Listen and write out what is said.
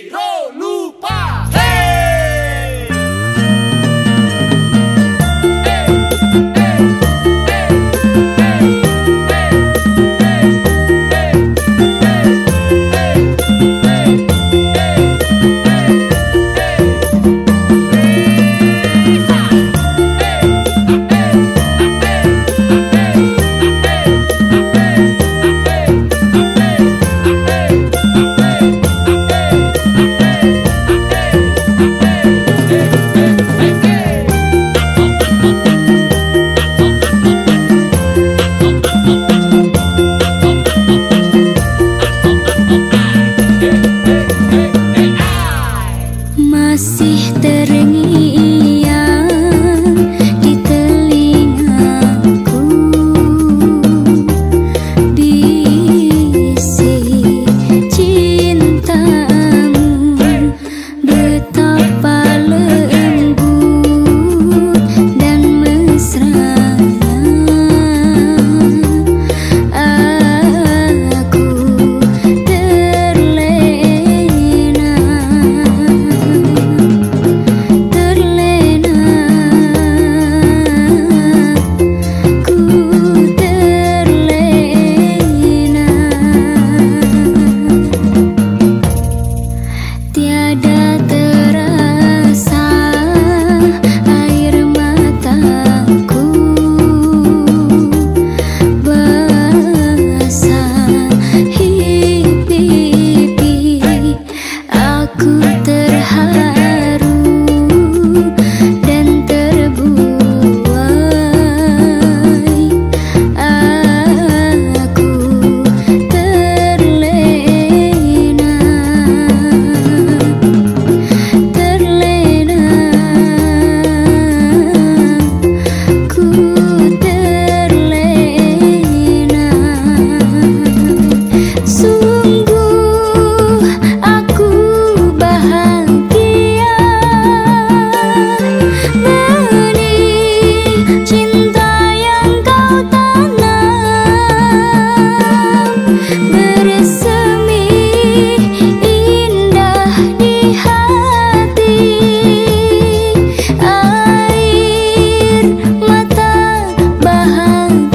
hero mahal